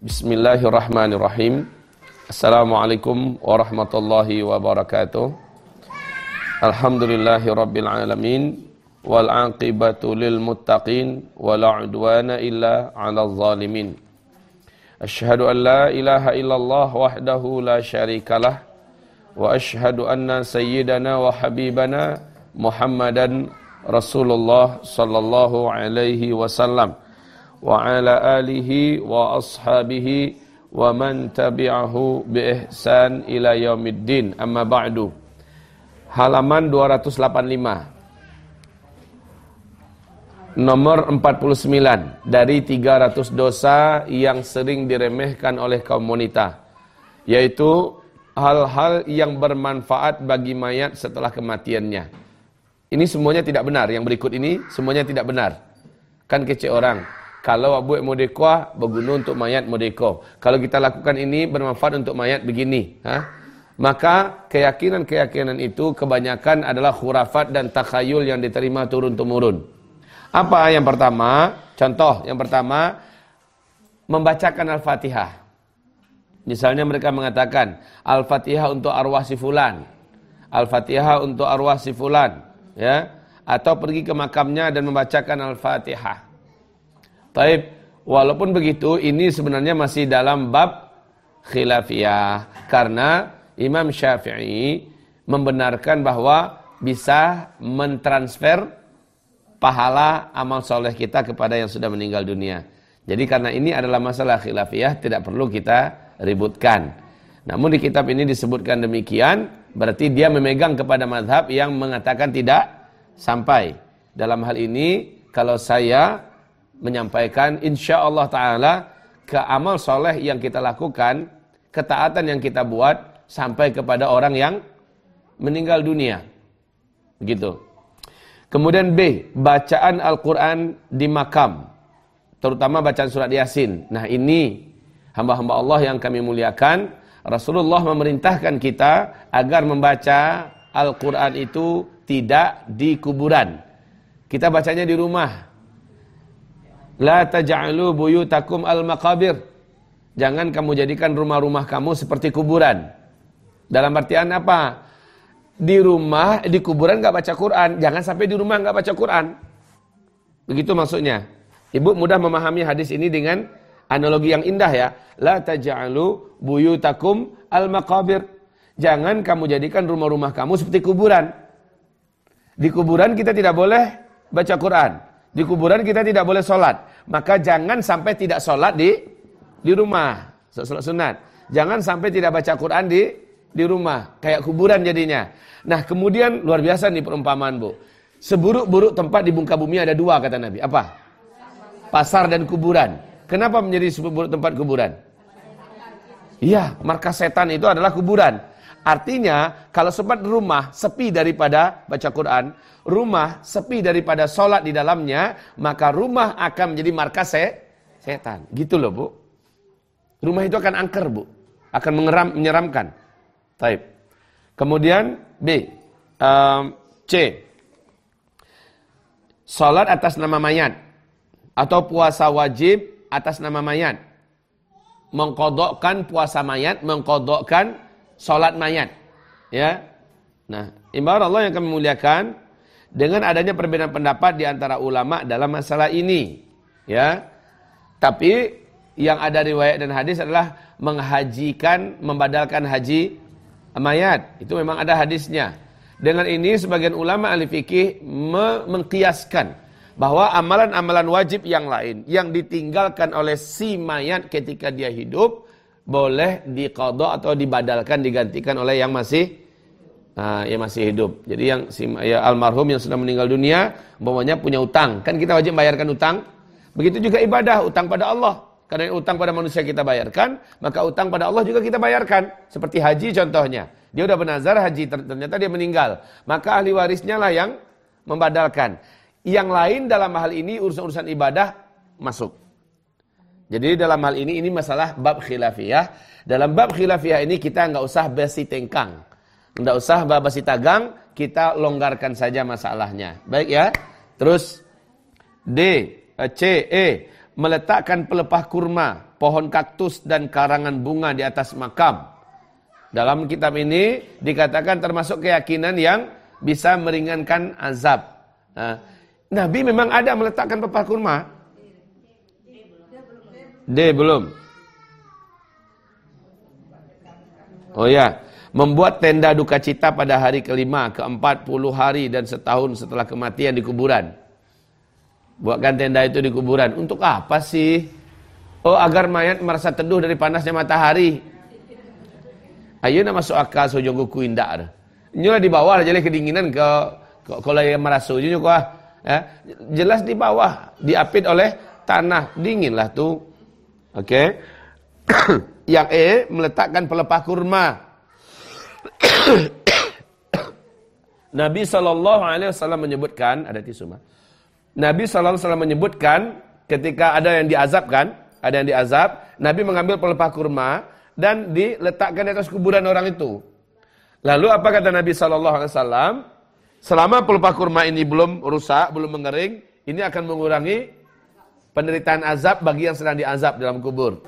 Bismillahirrahmanirrahim. Assalamualaikum warahmatullahi wabarakatuh. Alhamdulillahi rabbil alamin wal aqibatu lil muttaqin wala udwana illa 'alal zalimin. Ashhadu an la ilaha illallah wahdahu la syarikalah wa ashhadu anna sayyidana wa habibana Muhammadan Rasulullah sallallahu alaihi wasallam wa ashabihi wa man tabi'ahu bi ihsan ila yaumiddin amma ba'du halaman 285 nomor 49 dari 300 dosa yang sering diremehkan oleh kaum wanita yaitu hal-hal yang bermanfaat bagi mayat setelah kematiannya. Ini semuanya tidak benar. Yang berikut ini semuanya tidak benar. Kan kece orang kalau buat modekah, berguna untuk mayat modeko. Kalau kita lakukan ini bermanfaat untuk mayat begini. Ha? Maka keyakinan-keyakinan itu kebanyakan adalah khurafat dan takhayul yang diterima turun-temurun. Apa yang pertama? Contoh yang pertama, membacakan Al-Fatihah. Misalnya mereka mengatakan, Al-Fatihah untuk arwah si fulan. Al-Fatihah untuk arwah si fulan. Ya? Atau pergi ke makamnya dan membacakan Al-Fatihah. Taib, walaupun begitu ini sebenarnya masih dalam bab khilafiyah karena Imam Syafi'i membenarkan bahwa bisa mentransfer pahala amal soleh kita kepada yang sudah meninggal dunia. Jadi karena ini adalah masalah khilafiyah tidak perlu kita ributkan. Namun di kitab ini disebutkan demikian berarti dia memegang kepada madhab yang mengatakan tidak sampai. Dalam hal ini kalau saya menyampaikan insya Allah Ta'ala ke amal soleh yang kita lakukan, ketaatan yang kita buat sampai kepada orang yang meninggal dunia. Begitu. Kemudian B, bacaan Al-Quran di makam. Terutama bacaan surat Yasin. Nah ini hamba-hamba Allah yang kami muliakan. Rasulullah memerintahkan kita agar membaca Al-Quran itu tidak di kuburan. Kita bacanya di rumah. La taj'alu buyutakum al-maqabir. Jangan kamu jadikan rumah-rumah kamu seperti kuburan. Dalam artian apa? Di rumah, di kuburan nggak baca Quran. Jangan sampai di rumah nggak baca Quran. Begitu maksudnya. Ibu mudah memahami hadis ini dengan analogi yang indah ya. La taj'alu buyutakum al-maqabir. Jangan kamu jadikan rumah-rumah kamu seperti kuburan. Di kuburan kita tidak boleh baca Quran. Di kuburan kita tidak boleh sholat. Maka jangan sampai tidak sholat di di rumah. Sholat sunat. Jangan sampai tidak baca Quran di di rumah. Kayak kuburan jadinya. Nah kemudian luar biasa nih perumpamaan bu. Seburuk-buruk tempat di muka bumi ada dua kata Nabi. Apa? Pasar dan kuburan. Kenapa menjadi seburuk tempat kuburan? Iya, markas setan itu adalah kuburan. Artinya, kalau sempat rumah sepi daripada baca Quran, rumah sepi daripada sholat di dalamnya, maka rumah akan menjadi markas se setan. Gitu loh bu. Rumah itu akan angker bu. Akan mengeram, menyeramkan. Taib. Kemudian B. Um, C. Sholat atas nama mayat. Atau puasa wajib atas nama mayat. Mengkodokkan puasa mayat, mengkodokkan sholat mayat. Ya. Nah, ibarat Allah yang kami muliakan dengan adanya perbedaan pendapat di antara ulama dalam masalah ini. Ya. Tapi yang ada riwayat dan hadis adalah menghajikan, membadalkan haji mayat. Itu memang ada hadisnya. Dengan ini sebagian ulama ahli fikih mengkiaskan bahwa amalan-amalan wajib yang lain yang ditinggalkan oleh si mayat ketika dia hidup boleh dikodok atau dibadalkan digantikan oleh yang masih uh, yang masih hidup. Jadi yang si ya, almarhum yang sudah meninggal dunia, umpamanya punya utang, kan kita wajib bayarkan utang. Begitu juga ibadah, utang pada Allah. Karena utang pada manusia kita bayarkan, maka utang pada Allah juga kita bayarkan. Seperti haji contohnya. Dia udah bernazar haji, ternyata dia meninggal. Maka ahli warisnya lah yang membadalkan. Yang lain dalam hal ini urusan-urusan ibadah masuk. Jadi dalam hal ini ini masalah bab khilafiyah. Dalam bab khilafiyah ini kita nggak usah besi tengkang. Nggak usah basi tagang, kita longgarkan saja masalahnya. Baik ya. Terus D, C, E meletakkan pelepah kurma pohon kaktus dan karangan bunga di atas makam. Dalam kitab ini dikatakan termasuk keyakinan yang bisa meringankan azab. Nah, Nabi memang ada meletakkan pelepah kurma. D belum. Oh ya, membuat tenda duka cita pada hari kelima, keempat puluh hari dan setahun setelah kematian di kuburan. Buatkan tenda itu di kuburan. Untuk apa sih? Oh, agar mayat merasa teduh dari panasnya matahari. Ayo nak masuk akal sojong kuku indak. Nyula di bawah jadi kedinginan ke, kalau yang merasa juga ya. Jelas di bawah diapit oleh tanah dingin lah tuh. Oke. Yang E meletakkan pelepah kurma. Nabi sallallahu alaihi wasallam menyebutkan ada tisu mah. Nabi sallallahu alaihi wasallam menyebutkan ketika ada yang diazabkan, ada yang diazab, Nabi mengambil pelepah kurma dan diletakkan di atas kuburan orang itu. Lalu apa kata Nabi Shallallahu Alaihi Wasallam? Selama pelupa kurma ini belum rusak, belum mengering, ini akan mengurangi penderitaan azab bagi yang sedang diazab dalam kubur.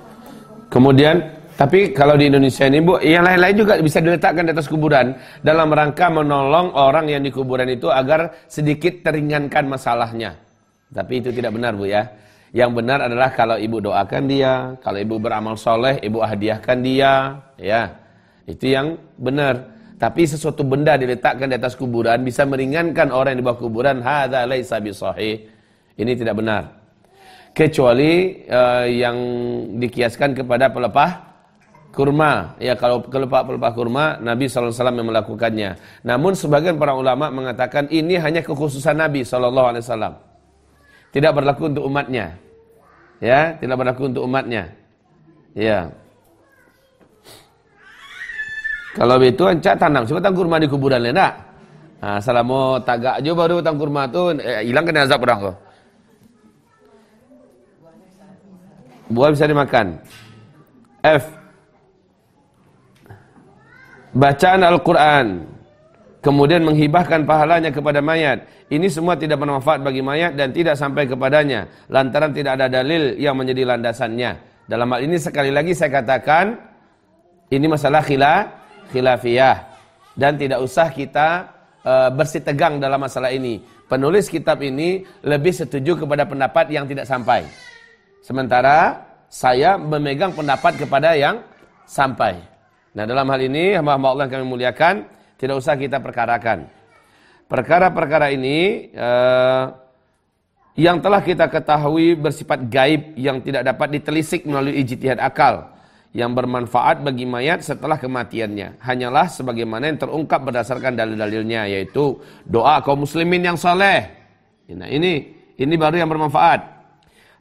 Kemudian, tapi kalau di Indonesia ini bu, yang lain-lain juga bisa diletakkan di atas kuburan dalam rangka menolong orang yang di kuburan itu agar sedikit teringankan masalahnya. Tapi itu tidak benar bu ya. Yang benar adalah kalau ibu doakan dia, kalau ibu beramal soleh, ibu hadiahkan dia, ya. Itu yang benar. Tapi sesuatu benda diletakkan di atas kuburan bisa meringankan orang yang di bawah kuburan. Hadza laisa bisahih. Ini tidak benar. Kecuali uh, yang dikiaskan kepada pelepah kurma. Ya kalau pelepah pelepah kurma Nabi SAW yang melakukannya. Namun sebagian para ulama mengatakan ini hanya kekhususan Nabi SAW. Tidak berlaku untuk umatnya. Ya, tidak berlaku untuk umatnya. Ya. Kalau itu encak tanam, coba tang kurma di kuburan lena. Nah, salamu tagak aja baru tang kurma tu eh, hilang kena azab orang tu. Buah bisa dimakan. F. Bacaan Al-Quran kemudian menghibahkan pahalanya kepada mayat. Ini semua tidak bermanfaat bagi mayat dan tidak sampai kepadanya lantaran tidak ada dalil yang menjadi landasannya. Dalam hal ini sekali lagi saya katakan ini masalah khilaf khilafiyah dan tidak usah kita uh, bersih tegang dalam masalah ini. Penulis kitab ini lebih setuju kepada pendapat yang tidak sampai. Sementara saya memegang pendapat kepada yang sampai. Nah, dalam hal ini hamba-hamba Allah kami muliakan, tidak usah kita perkarakan. Perkara-perkara ini uh, yang telah kita ketahui bersifat gaib yang tidak dapat ditelisik melalui ijtihad akal yang bermanfaat bagi mayat setelah kematiannya. Hanyalah sebagaimana yang terungkap berdasarkan dalil-dalilnya yaitu doa kaum muslimin yang saleh. Nah, ini ini baru yang bermanfaat.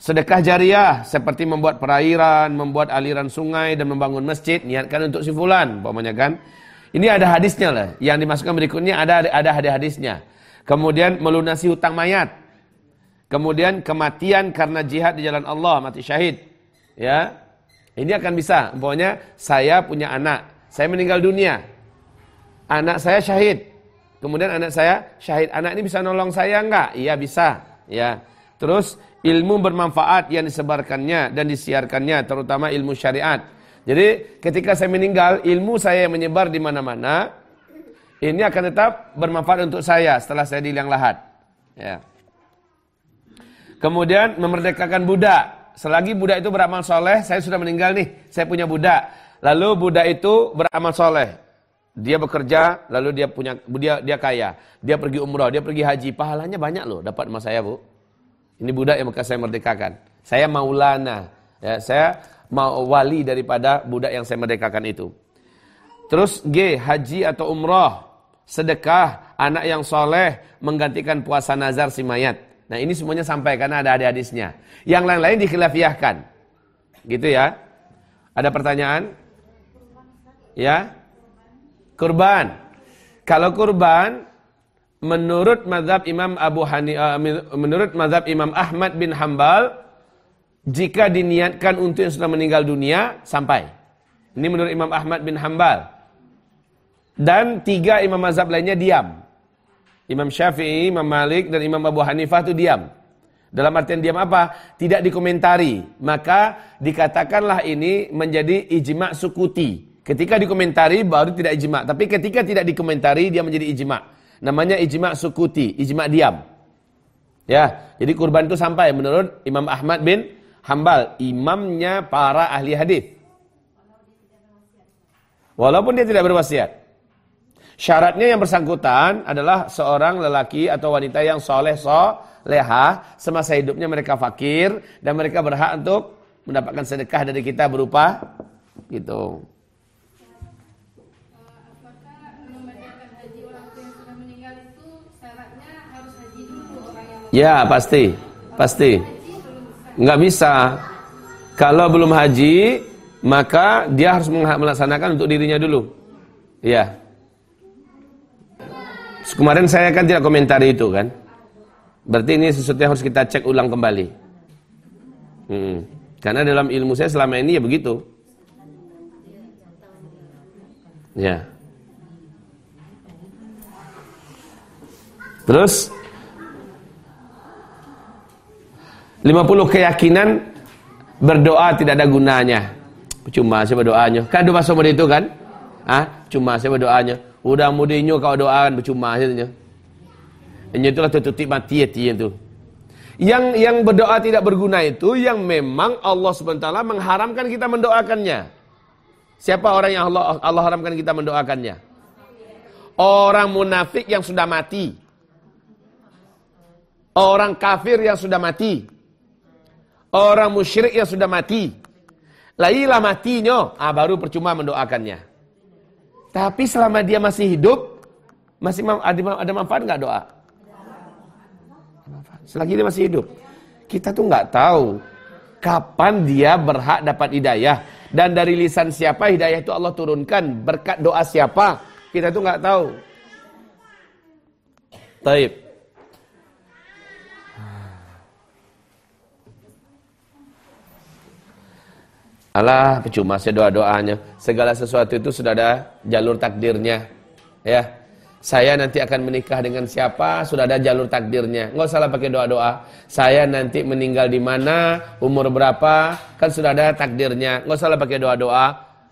Sedekah jariah seperti membuat perairan, membuat aliran sungai dan membangun masjid niatkan untuk si fulan, umpamanya kan. Ini ada hadisnya lah. Yang dimasukkan berikutnya ada ada hadis-hadisnya. Kemudian melunasi hutang mayat. Kemudian kematian karena jihad di jalan Allah, mati syahid. Ya. Ini akan bisa. Pokoknya saya punya anak, saya meninggal dunia. Anak saya syahid. Kemudian anak saya syahid. Anak ini bisa nolong saya enggak? Iya bisa. Ya. Terus ilmu bermanfaat yang disebarkannya dan disiarkannya, terutama ilmu syariat jadi ketika saya meninggal, ilmu saya yang menyebar di mana-mana, ini akan tetap bermanfaat untuk saya setelah saya di liang lahat. Ya. Kemudian memerdekakan budak. Selagi budak itu beramal soleh, saya sudah meninggal nih, saya punya budak. Lalu budak itu beramal soleh. Dia bekerja, lalu dia punya dia dia kaya. Dia pergi umrah, dia pergi haji. Pahalanya banyak loh dapat sama saya, Bu. Ini budak yang bekas saya merdekakan. Saya maulana. Ya, saya mau wali daripada budak yang saya merdekakan itu. Terus G, haji atau umrah, sedekah, anak yang soleh, menggantikan puasa nazar si mayat. Nah ini semuanya sampai karena ada hadisnya. Yang lain-lain dikhilafiahkan. Gitu ya. Ada pertanyaan? Ya? Kurban. Kalau kurban, menurut mazhab Imam Abu Hani, uh, menurut mazhab Imam Ahmad bin Hambal, jika diniatkan untuk yang sudah meninggal dunia sampai. Ini menurut Imam Ahmad bin Hambal. Dan tiga imam mazhab lainnya diam. Imam Syafi'i, Imam Malik, dan Imam Abu Hanifah itu diam. Dalam artian diam apa? Tidak dikomentari. Maka dikatakanlah ini menjadi ijma sukuti. Ketika dikomentari baru tidak ijma. Tapi ketika tidak dikomentari dia menjadi ijma. Namanya ijma sukuti, ijma diam. Ya, jadi kurban itu sampai menurut Imam Ahmad bin Hambal, imamnya para ahli hadis. Walaupun dia tidak berwasiat. Syaratnya yang bersangkutan adalah seorang lelaki atau wanita yang soleh so leha semasa hidupnya mereka fakir dan mereka berhak untuk mendapatkan sedekah dari kita berupa gitu. Ya pasti, pasti. Nggak bisa. Kalau belum haji, maka dia harus melaksanakan untuk dirinya dulu. Ya. Kemarin saya kan tidak komentari itu kan. Berarti ini sesuatu yang harus kita cek ulang kembali. Hmm. Karena dalam ilmu saya selama ini ya begitu. Ya. Terus 50 keyakinan berdoa tidak ada gunanya. Cuma saya berdoanya. Kan doa sama itu kan? Ah, cuma saya berdoanya. Udah mudinya kau doakan percuma saja. Ini itulah tutup mati ya itu. Yang yang berdoa tidak berguna itu yang memang Allah SWT mengharamkan kita mendoakannya. Siapa orang yang Allah Allah haramkan kita mendoakannya? Orang munafik yang sudah mati. Orang kafir yang sudah mati. Orang musyrik yang sudah mati. Lailah matinya, ah, baru percuma mendoakannya. Tapi selama dia masih hidup, masih ada, ada manfaat nggak doa? selagi dia masih hidup. Kita tuh nggak tahu kapan dia berhak dapat hidayah dan dari lisan siapa hidayah itu Allah turunkan berkat doa siapa kita tuh nggak tahu. Taib. Allah percuma saya doa-doanya. Segala sesuatu itu sudah ada jalur takdirnya. Ya. Saya nanti akan menikah dengan siapa, sudah ada jalur takdirnya. Nggak usah pakai doa-doa. Saya nanti meninggal di mana, umur berapa, kan sudah ada takdirnya. Nggak usah pakai doa-doa.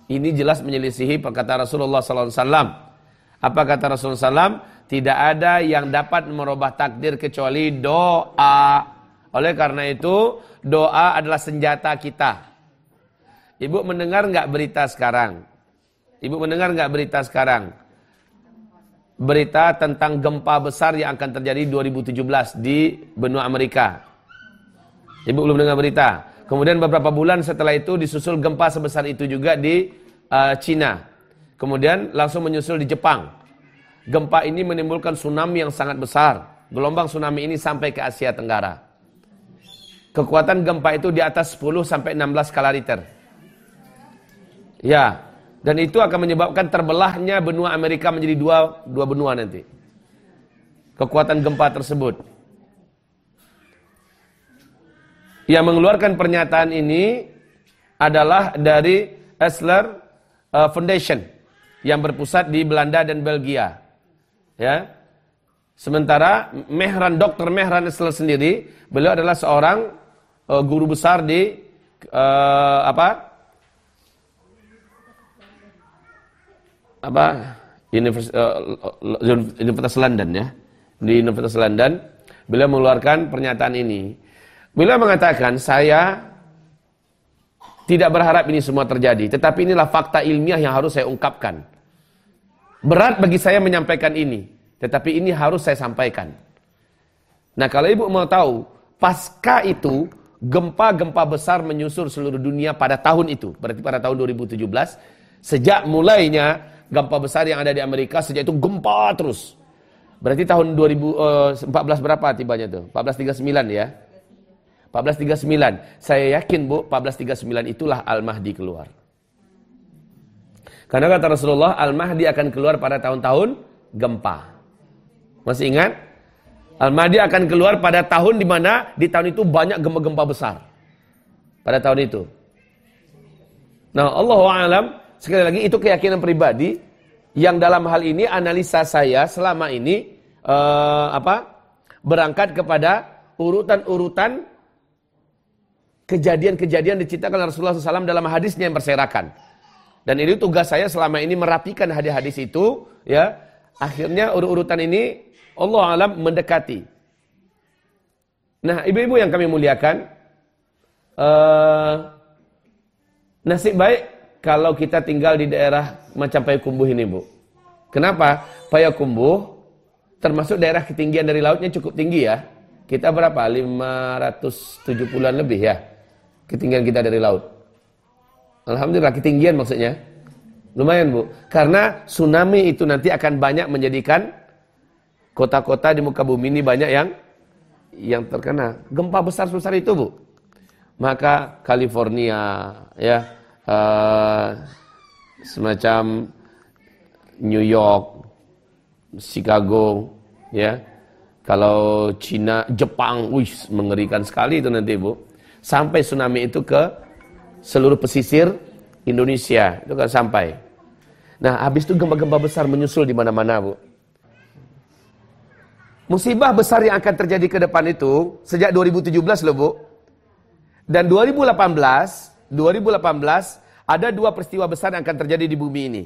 Ini jelas menyelisihi perkataan Rasulullah SAW. Apa kata Rasulullah SAW? Tidak ada yang dapat merubah takdir kecuali doa. Oleh karena itu, doa adalah senjata kita. Ibu mendengar nggak berita sekarang? Ibu mendengar nggak berita sekarang? berita tentang gempa besar yang akan terjadi 2017 di benua Amerika. Ibu belum dengar berita. Kemudian beberapa bulan setelah itu disusul gempa sebesar itu juga di uh, Cina. Kemudian langsung menyusul di Jepang. Gempa ini menimbulkan tsunami yang sangat besar. Gelombang tsunami ini sampai ke Asia Tenggara. Kekuatan gempa itu di atas 10 sampai 16 skala Richter. Ya, dan itu akan menyebabkan terbelahnya benua Amerika menjadi dua, dua benua nanti. Kekuatan gempa tersebut. Yang mengeluarkan pernyataan ini adalah dari Esler uh, Foundation yang berpusat di Belanda dan Belgia. Ya. Sementara Mehran Dr. Mehran Esler sendiri, beliau adalah seorang uh, guru besar di uh, apa? Apa? Univers, uh, Universitas London ya. Di Universitas London beliau mengeluarkan pernyataan ini. Beliau mengatakan saya tidak berharap ini semua terjadi tetapi inilah fakta ilmiah yang harus saya ungkapkan. Berat bagi saya menyampaikan ini tetapi ini harus saya sampaikan. Nah kalau ibu mau tahu pasca itu gempa-gempa besar menyusur seluruh dunia pada tahun itu. Berarti pada tahun 2017 sejak mulainya gempa besar yang ada di Amerika sejak itu gempa terus. Berarti tahun 2014 uh, berapa tibanya tuh? 1439 ya. 1439. Saya yakin Bu, 1439 itulah Al-Mahdi keluar. Karena kata Rasulullah, Al-Mahdi akan keluar pada tahun-tahun gempa. Masih ingat? Al-Mahdi akan keluar pada tahun di mana di tahun itu banyak gempa-gempa besar. Pada tahun itu. Nah, Allah alam Sekali lagi itu keyakinan pribadi yang dalam hal ini analisa saya selama ini uh, apa berangkat kepada urutan-urutan kejadian-kejadian diciptakan Rasulullah SAW dalam hadisnya yang berserakan. Dan ini tugas saya selama ini merapikan hadis-hadis itu, ya. Akhirnya urut-urutan ini Allah alam mendekati. Nah, ibu-ibu yang kami muliakan, uh, nasib baik kalau kita tinggal di daerah macam Payakumbuh ini, Bu. Kenapa? Payakumbuh termasuk daerah ketinggian dari lautnya cukup tinggi ya. Kita berapa? 570-an lebih ya. Ketinggian kita dari laut. Alhamdulillah ketinggian maksudnya. Lumayan Bu. Karena tsunami itu nanti akan banyak menjadikan kota-kota di muka bumi ini banyak yang yang terkena gempa besar-besar itu Bu. Maka California ya uh, semacam New York, Chicago, ya. Kalau Cina, Jepang, wih, mengerikan sekali itu nanti, Bu. Sampai tsunami itu ke seluruh pesisir Indonesia, itu kan sampai. Nah, habis itu gempa-gempa besar menyusul di mana-mana, Bu. Musibah besar yang akan terjadi ke depan itu sejak 2017 loh, Bu. Dan 2018, 2018 ada dua peristiwa besar yang akan terjadi di bumi ini.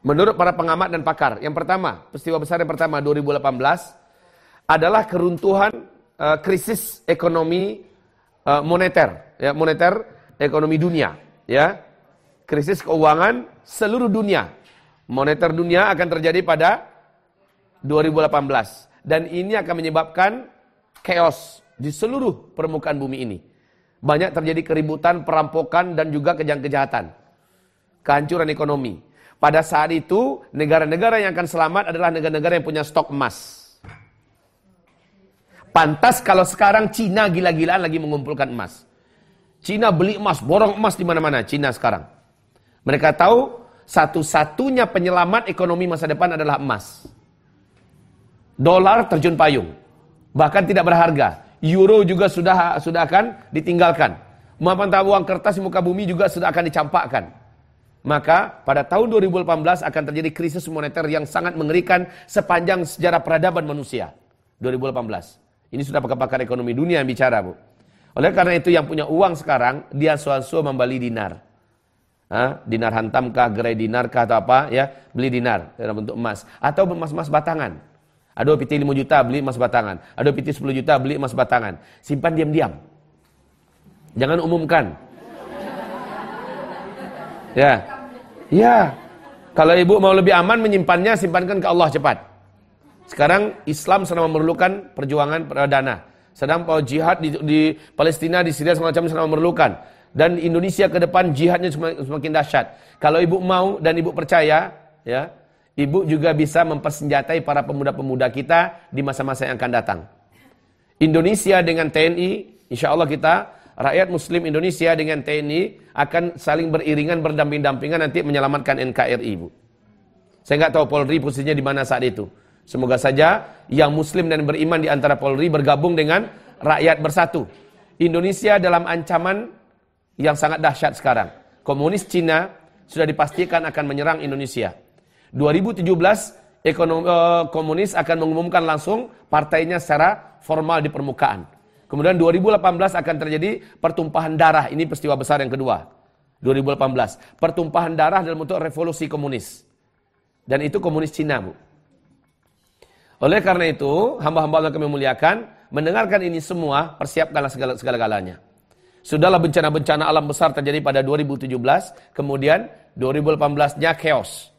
Menurut para pengamat dan pakar, yang pertama, peristiwa besar yang pertama 2018 adalah keruntuhan uh, krisis ekonomi uh, moneter, ya moneter ekonomi dunia, ya. Krisis keuangan seluruh dunia. Moneter dunia akan terjadi pada 2018 dan ini akan menyebabkan chaos di seluruh permukaan bumi ini. Banyak terjadi keributan, perampokan dan juga kejahatan. Kehancuran ekonomi. Pada saat itu, negara-negara yang akan selamat adalah negara-negara yang punya stok emas. Pantas kalau sekarang Cina gila-gilaan lagi mengumpulkan emas. Cina beli emas, borong emas di mana-mana. Cina sekarang. Mereka tahu satu-satunya penyelamat ekonomi masa depan adalah emas. Dolar terjun payung. Bahkan tidak berharga. Euro juga sudah sudah akan ditinggalkan. Mata uang kertas di muka bumi juga sudah akan dicampakkan. Maka pada tahun 2018 akan terjadi krisis moneter yang sangat mengerikan sepanjang sejarah peradaban manusia. 2018. Ini sudah pakar-pakar ekonomi dunia yang bicara, Bu. Oleh karena itu yang punya uang sekarang, dia suan-suan membeli dinar. Hah? Dinar hantamkah, gerai dinarkah atau apa ya, beli dinar dalam bentuk emas atau emas-emas batangan. Ada PT 5 juta beli emas batangan, ada PT 10 juta beli emas batangan. Simpan diam-diam. Jangan umumkan. Ya. Ya. Kalau ibu mau lebih aman menyimpannya, simpankan ke Allah cepat. Sekarang Islam sedang memerlukan perjuangan perdana. Sedang mau jihad di, di Palestina, di Syria semacam sedang memerlukan. Dan Indonesia ke depan jihadnya semakin dahsyat. Kalau ibu mau dan ibu percaya, ya, ibu juga bisa mempersenjatai para pemuda-pemuda kita di masa-masa yang akan datang. Indonesia dengan TNI, insya Allah kita rakyat muslim Indonesia dengan TNI akan saling beriringan berdamping-dampingan nanti menyelamatkan NKRI, Bu. Saya nggak tahu Polri posisinya di mana saat itu. Semoga saja yang muslim dan beriman di antara Polri bergabung dengan rakyat bersatu. Indonesia dalam ancaman yang sangat dahsyat sekarang. Komunis Cina sudah dipastikan akan menyerang Indonesia. 2017 ekonomi, eh, komunis akan mengumumkan langsung partainya secara formal di permukaan. Kemudian 2018 akan terjadi pertumpahan darah. Ini peristiwa besar yang kedua. 2018. Pertumpahan darah dalam bentuk revolusi komunis. Dan itu komunis Cina, Bu. Oleh karena itu, hamba-hamba Allah kami muliakan, mendengarkan ini semua, persiapkanlah segala segala-galanya. Sudahlah bencana-bencana alam besar terjadi pada 2017, kemudian 2018-nya chaos.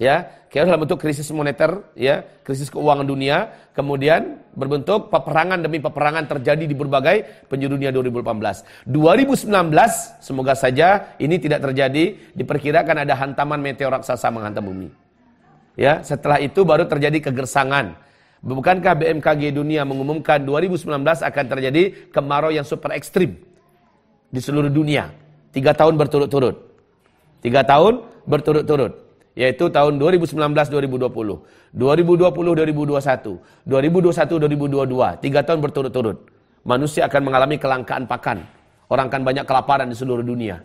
Ya, chaos dalam bentuk krisis moneter, ya, krisis keuangan dunia, kemudian berbentuk peperangan demi peperangan terjadi di berbagai penjuru dunia 2018. 2019 semoga saja ini tidak terjadi, diperkirakan ada hantaman meteor raksasa menghantam bumi. Ya, setelah itu baru terjadi kegersangan. Bukankah BMKG dunia mengumumkan 2019 akan terjadi kemarau yang super ekstrim di seluruh dunia. Tiga tahun berturut-turut. Tiga tahun berturut-turut yaitu tahun 2019-2020, 2020-2021, 2021-2022, tiga tahun berturut-turut. Manusia akan mengalami kelangkaan pakan. Orang akan banyak kelaparan di seluruh dunia.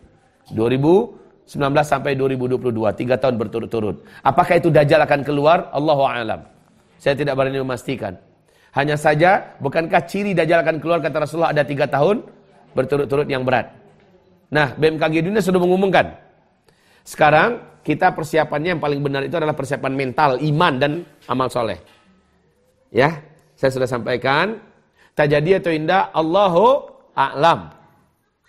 2019 sampai 2022, tiga tahun berturut-turut. Apakah itu Dajjal akan keluar? Allahu a'lam. Saya tidak berani memastikan. Hanya saja, bukankah ciri Dajjal akan keluar kata Rasulullah ada tiga tahun berturut-turut yang berat. Nah, BMKG dunia sudah mengumumkan. Sekarang kita persiapannya yang paling benar itu adalah persiapan mental, iman dan amal soleh. Ya, saya sudah sampaikan. Tak jadi atau indah, Allahu a'lam.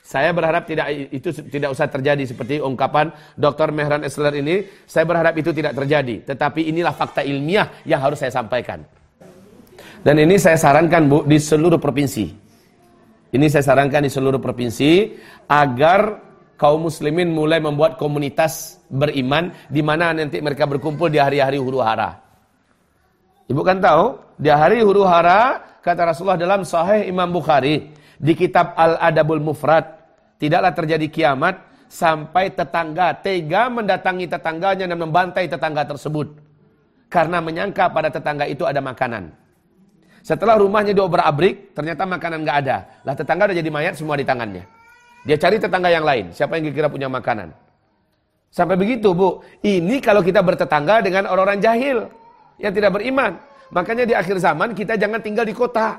Saya berharap tidak itu tidak usah terjadi seperti ungkapan Dr. Mehran Esler ini. Saya berharap itu tidak terjadi. Tetapi inilah fakta ilmiah yang harus saya sampaikan. Dan ini saya sarankan Bu di seluruh provinsi. Ini saya sarankan di seluruh provinsi agar kaum muslimin mulai membuat komunitas beriman di mana nanti mereka berkumpul di hari-hari huru hara. Ibu kan tahu, di hari huru hara kata Rasulullah dalam sahih Imam Bukhari di kitab Al-Adabul Mufrad, tidaklah terjadi kiamat sampai tetangga tega mendatangi tetangganya dan membantai tetangga tersebut karena menyangka pada tetangga itu ada makanan. Setelah rumahnya diobrak-abrik, ternyata makanan nggak ada. Lah tetangga udah jadi mayat semua di tangannya. Dia cari tetangga yang lain. Siapa yang kira punya makanan? Sampai begitu, Bu. Ini kalau kita bertetangga dengan orang-orang jahil yang tidak beriman. Makanya di akhir zaman kita jangan tinggal di kota.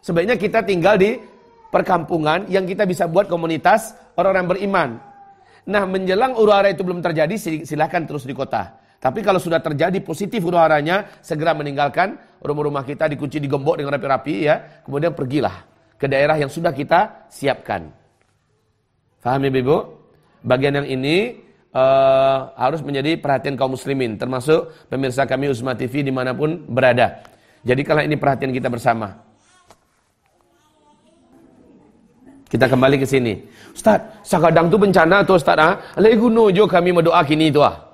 Sebaiknya kita tinggal di perkampungan yang kita bisa buat komunitas orang-orang beriman. Nah, menjelang urara itu belum terjadi, silahkan terus di kota. Tapi kalau sudah terjadi positif huru haranya, segera meninggalkan rumah-rumah kita dikunci digembok dengan rapi-rapi ya. Kemudian pergilah ke daerah yang sudah kita siapkan. Faham ya Ibu? Bagian yang ini uh, harus menjadi perhatian kaum muslimin, termasuk pemirsa kami Usma TV di mana pun berada. Jadi kalau ini perhatian kita bersama. Kita kembali ke sini. Ustaz, sakadang tu bencana tu Ustaz ah. Lagi guna jo kami mendoa kini tu ah.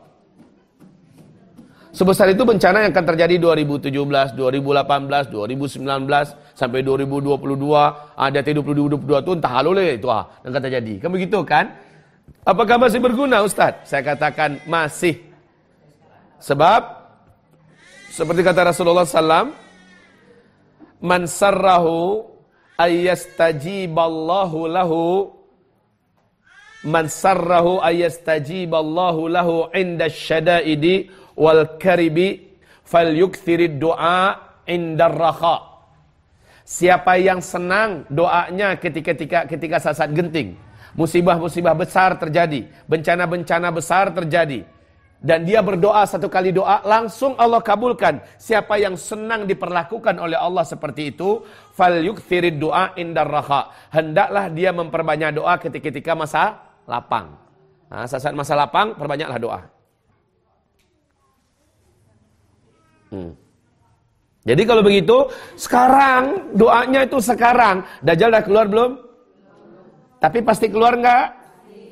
Sebesar itu bencana yang akan terjadi 2017, 2018, 2019 sampai 2022, ada 2022 itu entah halole itu ah yang akan terjadi. Kan begitu kan? Apakah masih berguna Ustaz? Saya katakan masih. Sebab seperti kata Rasulullah SAW, man sarrahu ayyastajiballahu lahu man sarrahu ayyastajiballahu lahu inda syada'idi wal karibi fal yukthirid doa indar raha. Siapa yang senang doanya ketika ketika ketika saat genting, musibah-musibah besar terjadi, bencana-bencana besar terjadi, dan dia berdoa satu kali doa langsung Allah kabulkan. Siapa yang senang diperlakukan oleh Allah seperti itu, fal yukthirid doa indar raha. Hendaklah dia memperbanyak doa ketika ketika masa lapang. Nah, saat masa lapang perbanyaklah doa. Hmm. Jadi kalau begitu, sekarang doanya itu sekarang. Dajjal dah keluar belum? Tapi pasti keluar enggak?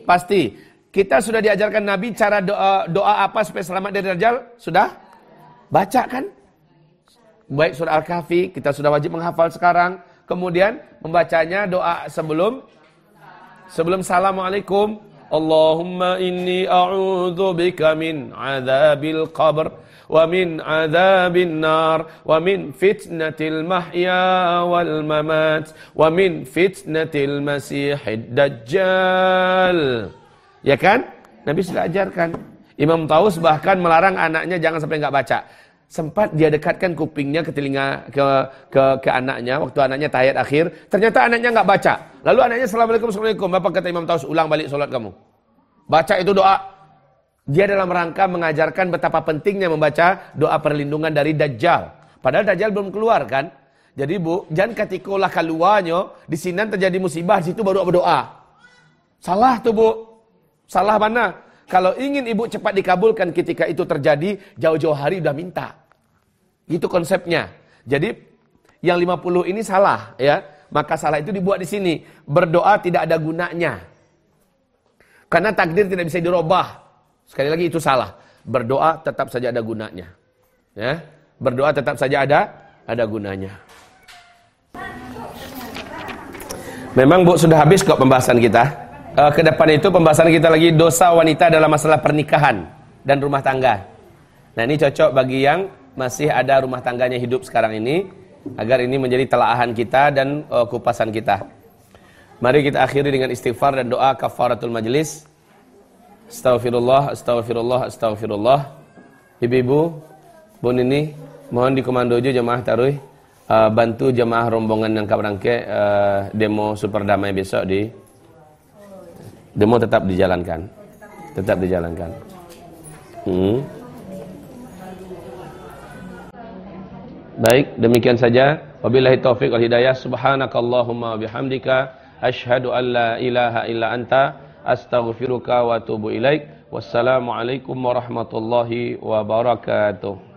Pasti. Kita sudah diajarkan Nabi cara doa, doa apa supaya selamat dari Dajjal? Sudah? Baca kan? Baik surah Al-Kahfi, kita sudah wajib menghafal sekarang. Kemudian membacanya doa sebelum sebelum Assalamualaikum. Allahumma inni a'udhu bika min azabil qabr ومن عذاب النار ومن فتنة المحيا والممات ومن فتنة المسيح الدجال ya kan Nabi sudah ajarkan Imam Taus bahkan melarang anaknya jangan sampai nggak baca sempat dia dekatkan kupingnya ke telinga ke ke ke anaknya waktu anaknya tahiyat akhir ternyata anaknya nggak baca lalu anaknya assalamualaikum assalamualaikum bapak kata Imam Taus ulang balik sholat kamu baca itu doa dia dalam rangka mengajarkan betapa pentingnya membaca doa perlindungan dari Dajjal. Padahal Dajjal belum keluar kan. Jadi bu, jangan katikolah keluarnya, di sini terjadi musibah, di situ baru berdoa. Salah tuh bu. Salah mana? Kalau ingin ibu cepat dikabulkan ketika itu terjadi, jauh-jauh hari udah minta. Itu konsepnya. Jadi yang 50 ini salah ya. Maka salah itu dibuat di sini. Berdoa tidak ada gunanya. Karena takdir tidak bisa dirubah. Sekali lagi itu salah. Berdoa tetap saja ada gunanya. Ya. Berdoa tetap saja ada ada gunanya. Memang Bu sudah habis kok pembahasan kita. Uh, ke itu pembahasan kita lagi dosa wanita dalam masalah pernikahan dan rumah tangga. Nah, ini cocok bagi yang masih ada rumah tangganya hidup sekarang ini agar ini menjadi telaahan kita dan uh, kupasan kita. Mari kita akhiri dengan istighfar dan doa kafaratul majlis. Astaghfirullah, astaghfirullah, astaghfirullah. Ibu-ibu, Bu Nini, Mohon dikomando aja jemaah taruh uh, bantu jemaah rombongan yang kabarangke uh, demo super damai besok di demo tetap dijalankan. Tetap dijalankan. Hmm. Baik, demikian saja. Wabillahi taufik wal hidayah. Subhanakallahumma bihamdika asyhadu an la ilaha illa anta astaghfiruka wa atubu ilaik. Wassalamualaikum warahmatullahi wabarakatuh.